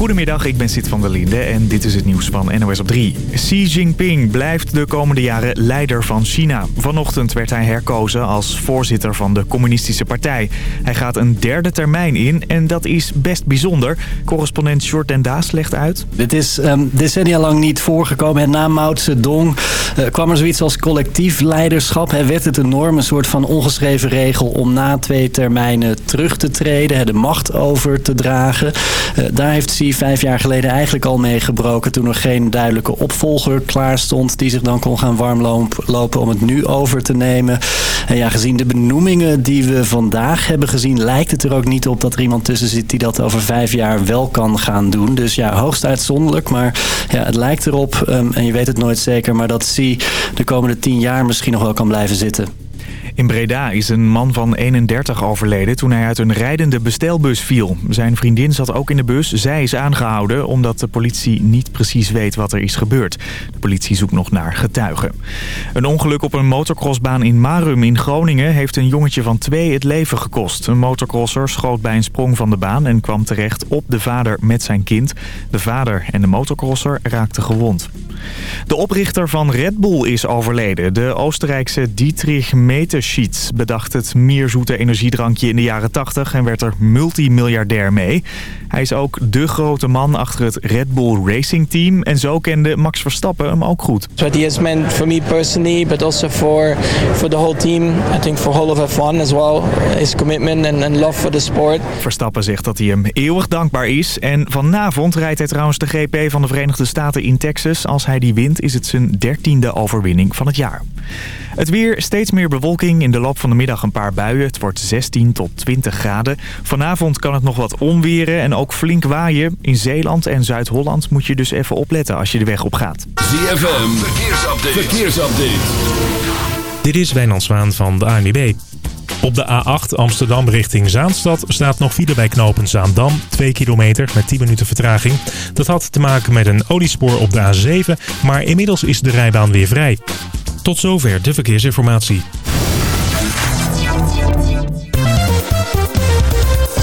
Goedemiddag, ik ben Sid van der Linde en dit is het nieuws van NOS op 3. Xi Jinping blijft de komende jaren leider van China. Vanochtend werd hij herkozen als voorzitter van de communistische partij. Hij gaat een derde termijn in en dat is best bijzonder. Correspondent Short Daas legt uit. Dit is um, decennia lang niet voorgekomen. En na Mao Zedong uh, kwam er zoiets als collectief leiderschap. Hij werd het een norm, een soort van ongeschreven regel om na twee termijnen terug te treden. De macht over te dragen. Uh, daar heeft Xi vijf jaar geleden eigenlijk al mee gebroken toen er geen duidelijke opvolger klaar stond die zich dan kon gaan warmlopen om het nu over te nemen. En ja, gezien de benoemingen die we vandaag hebben gezien lijkt het er ook niet op dat er iemand tussen zit die dat over vijf jaar wel kan gaan doen. Dus ja, hoogst uitzonderlijk, maar ja, het lijkt erop, um, en je weet het nooit zeker, maar dat Xi de komende tien jaar misschien nog wel kan blijven zitten. In Breda is een man van 31 overleden toen hij uit een rijdende bestelbus viel. Zijn vriendin zat ook in de bus. Zij is aangehouden omdat de politie niet precies weet wat er is gebeurd. De politie zoekt nog naar getuigen. Een ongeluk op een motocrossbaan in Marum in Groningen heeft een jongetje van twee het leven gekost. Een motocrosser schoot bij een sprong van de baan en kwam terecht op de vader met zijn kind. De vader en de motocrosser raakten gewond. De oprichter van Red Bull is overleden. De Oostenrijkse Dietrich Bedacht het mierzoete energiedrankje in de jaren 80 en werd er multimiljardair mee. Hij is ook de grote man achter het Red Bull Racing Team en zo kende Max Verstappen hem ook goed. What he has meant for me personally, but also for for the whole team. I think for all of F1 as well. His commitment and, and love for the sport. Verstappen zegt dat hij hem eeuwig dankbaar is en vanavond rijdt hij trouwens de GP van de Verenigde Staten in Texas. Als hij die wint is het zijn dertiende overwinning van het jaar. Het weer, steeds meer bewolking. In de loop van de middag een paar buien. Het wordt 16 tot 20 graden. Vanavond kan het nog wat omweren en ook flink waaien. In Zeeland en Zuid-Holland moet je dus even opletten als je de weg op gaat. ZFM, verkeersupdate. verkeersupdate. Dit is Wijnand Zwaan van de ANWB. Op de A8 Amsterdam richting Zaanstad staat nog file bij knopen Zaandam. 2 kilometer met 10 minuten vertraging. Dat had te maken met een oliespoor op de A7, maar inmiddels is de rijbaan weer vrij. Tot zover de verkeersinformatie.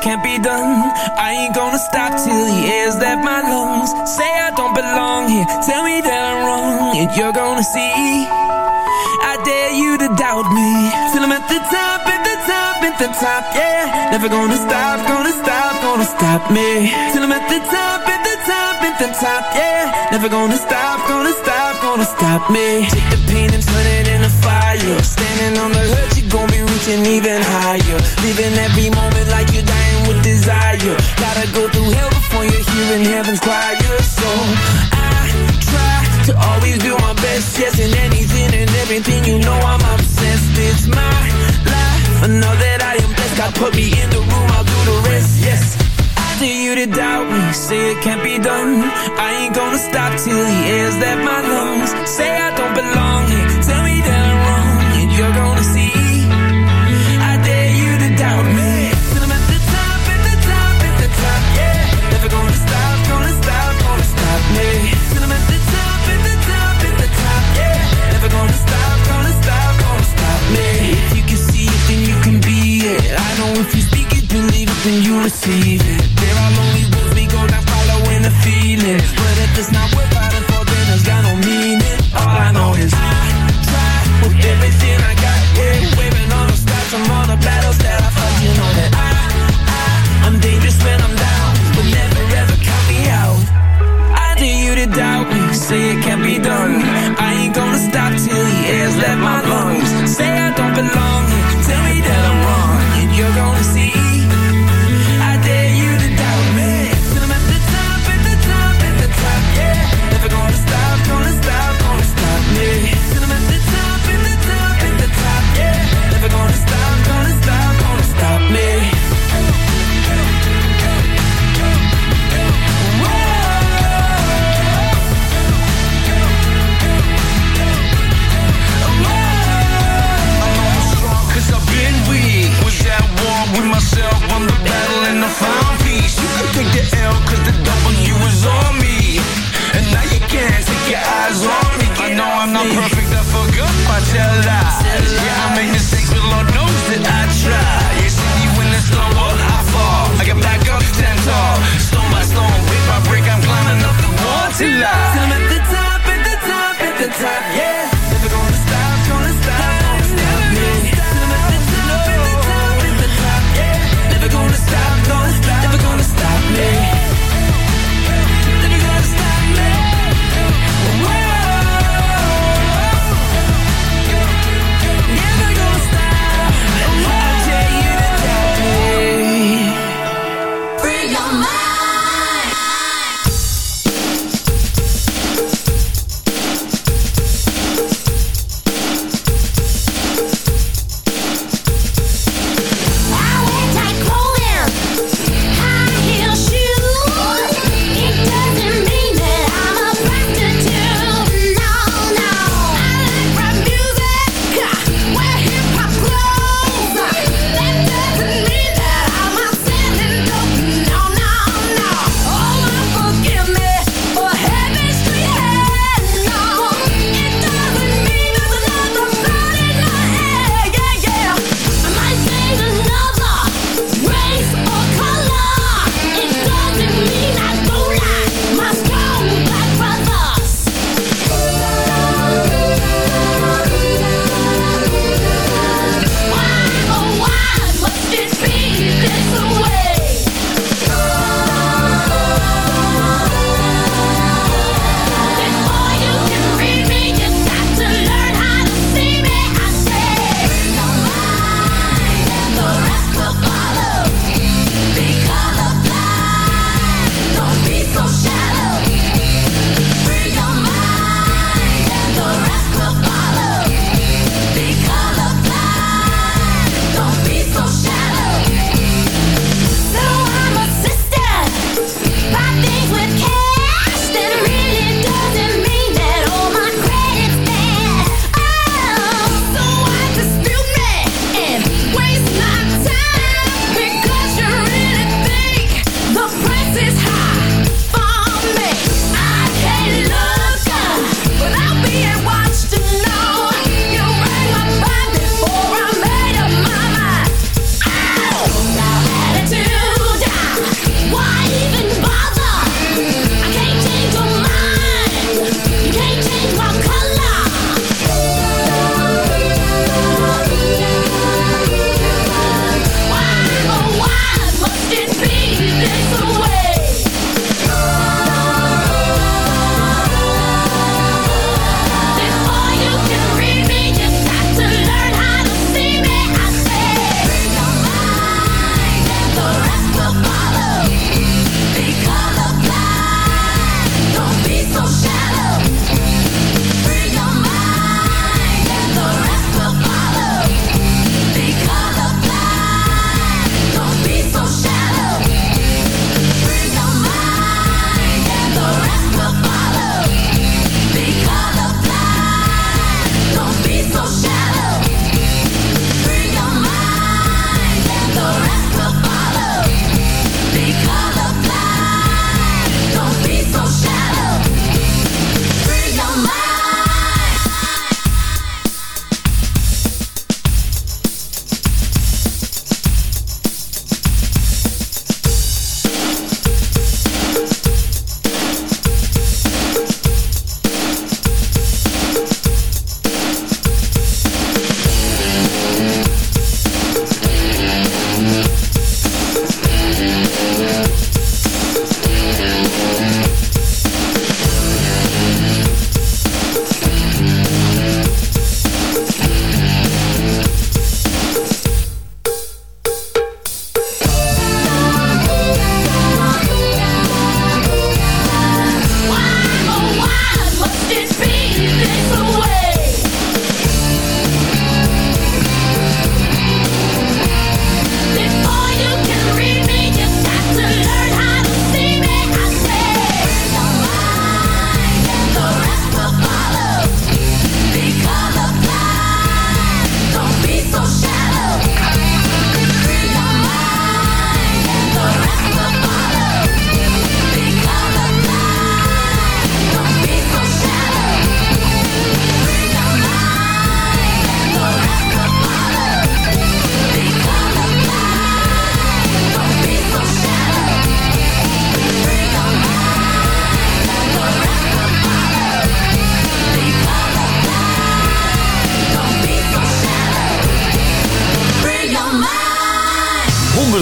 can't be done. I ain't gonna stop till the air's left my lungs. Say I don't belong here, tell me that I'm wrong, and you're gonna see. I dare you to doubt me till I'm at the top, at the top, at the top, yeah. Never gonna stop, gonna stop, gonna stop me till I'm at the top, at the top, at the top, yeah. Never gonna stop, gonna stop, gonna stop me. Take the pain and turn it into fire. Standing on the hurt, you're gonna be reaching even higher, living every moment like you're. dying desire. Gotta go through hell before you're hearing heaven's choir. So I try to always do my best Yes, in anything and everything. You know I'm obsessed. It's my life, I know that I am blessed. God put me in the room, I'll do the rest, yes. After you to doubt me, say it can't be done. I ain't gonna stop till he air's that my lungs. Say I don't belong here, tell me that you receive it. There are lonely roads we go down following the feeling. But if it's not worth fighting for, then it's got no meaning. All I know is I try with everything I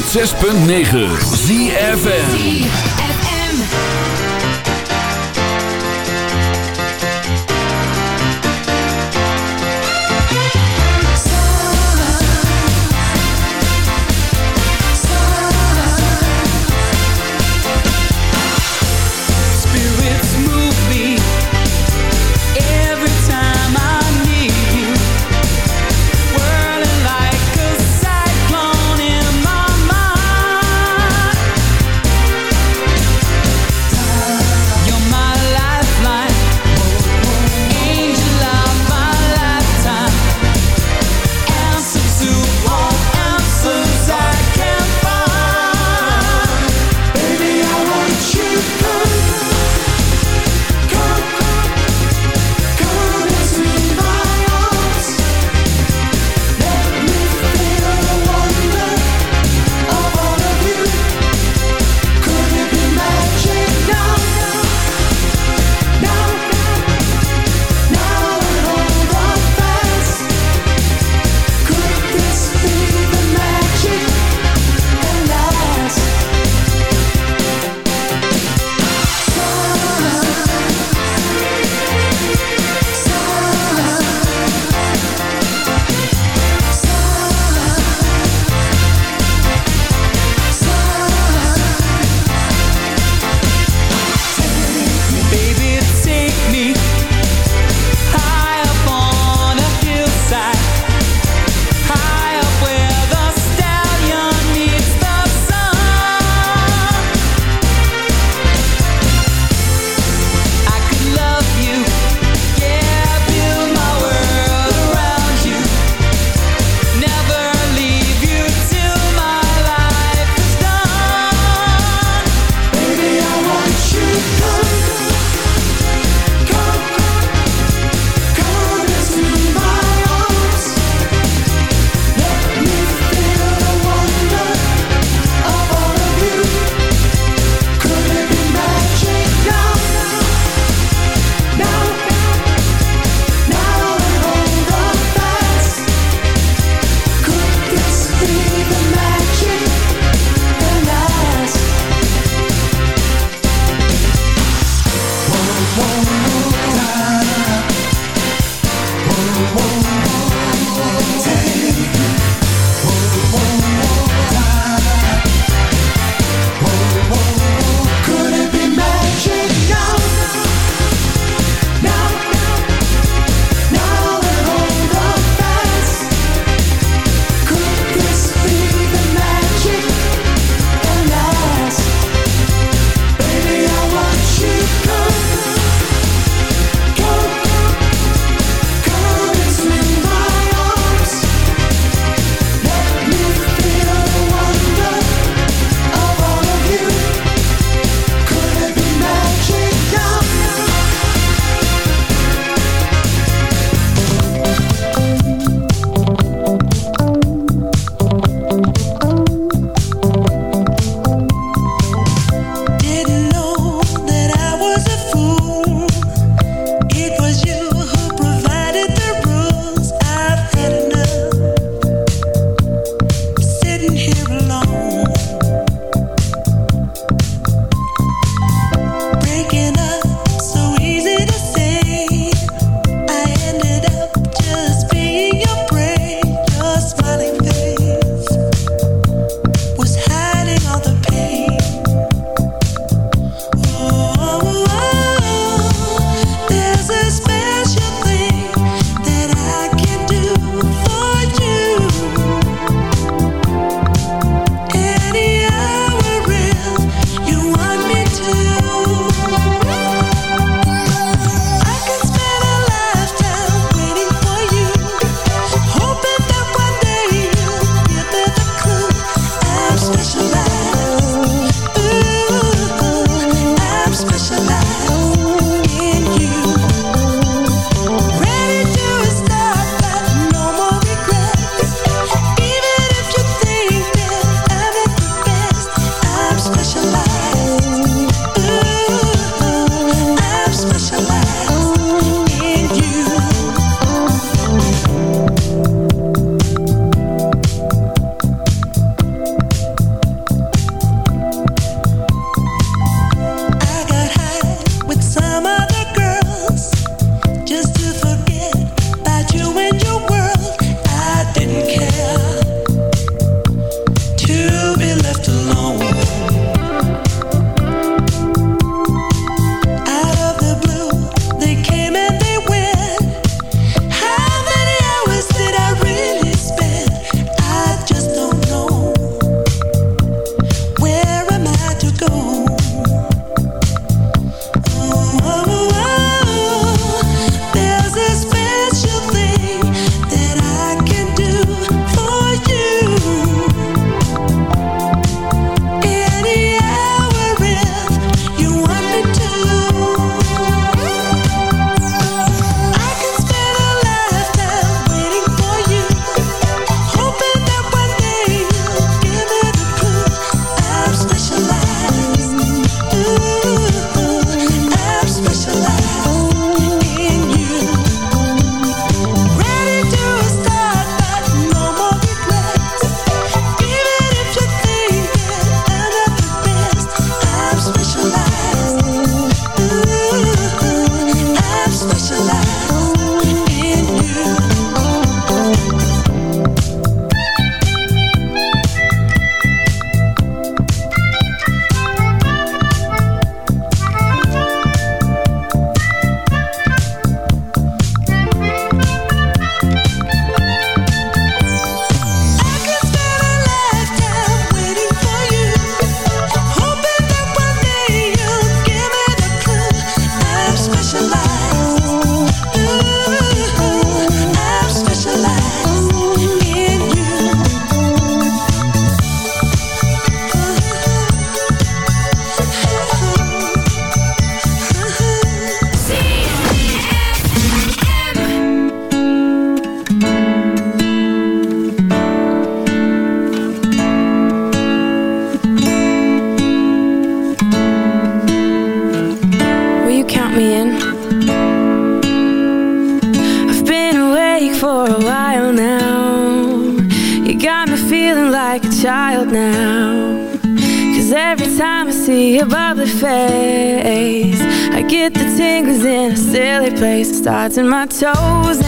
106.9 biting my toes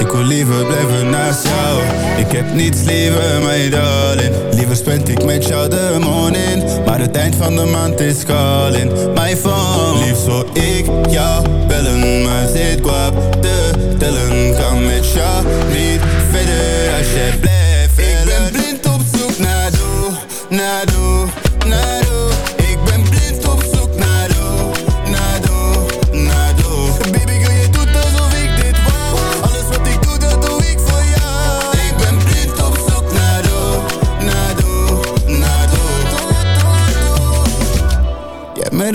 Ik wil liever blijven naast jou. Ik heb niets liever, mijn darling. Liever spend ik met jou de morning. Maar het eind van de maand is calling Mijn phone. Liefst zou ik jou bellen Maar zit kwaad. te tellen Kan met jou niet verder. Als je blijft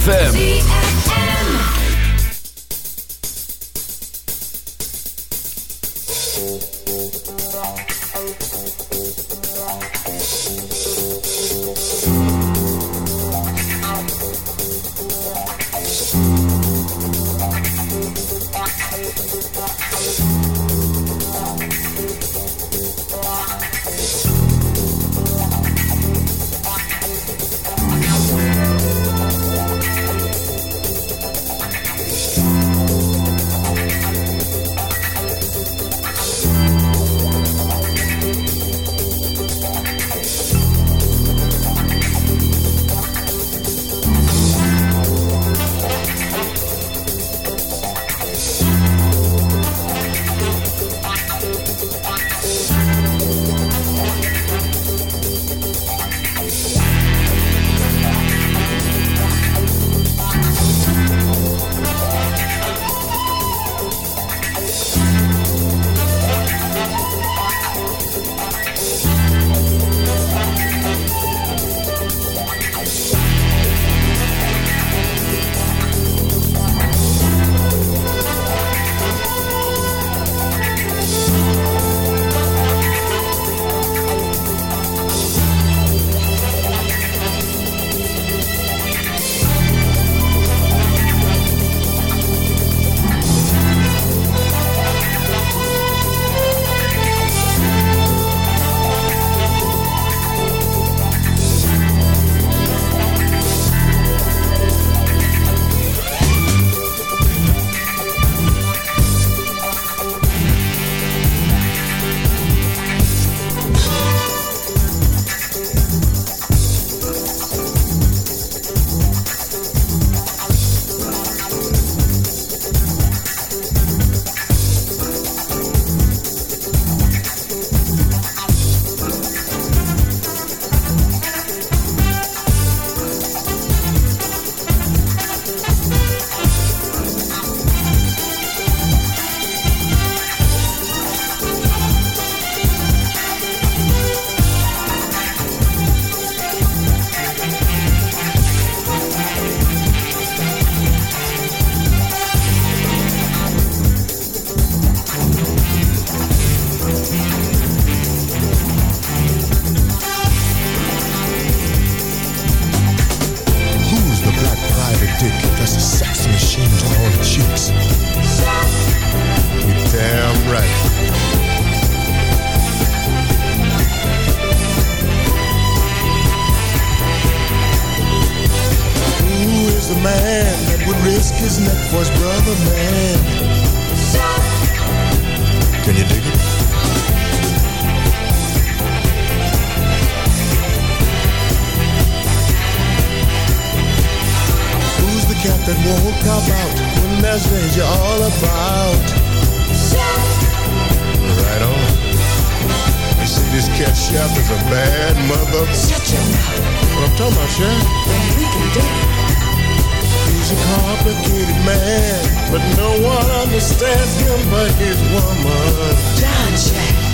ZFM. Chef is a bad mother. Shut your mouth. What I'm talking about, chef? We can do it. He's a complicated man, but no one understands him but his woman. John Jack.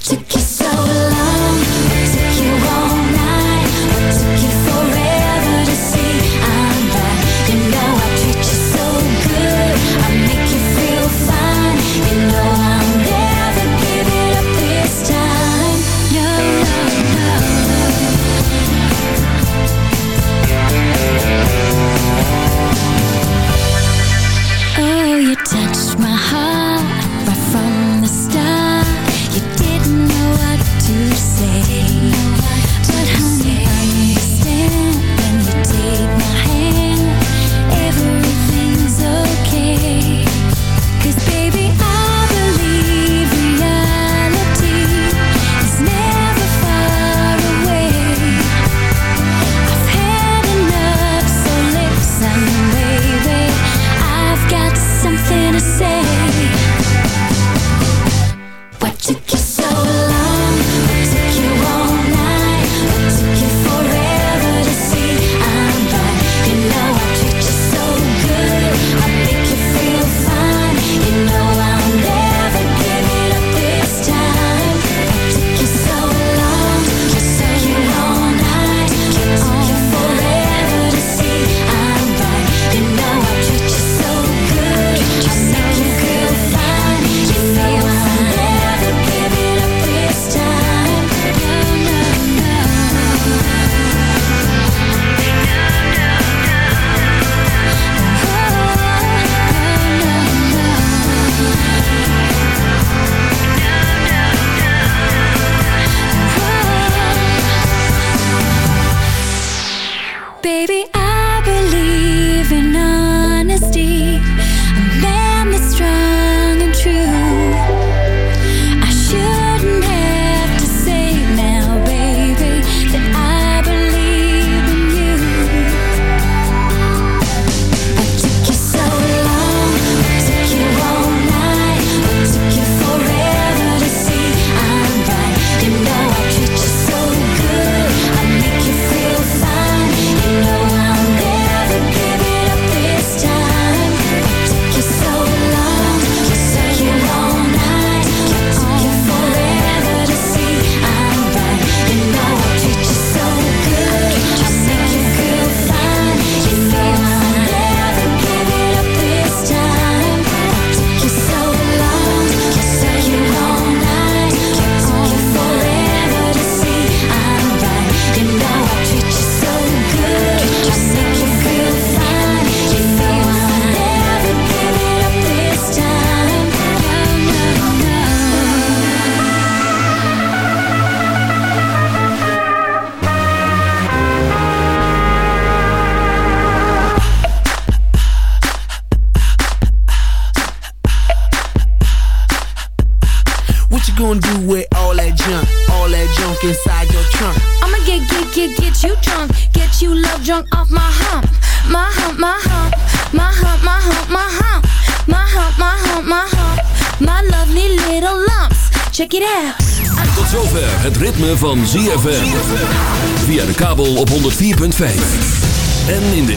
to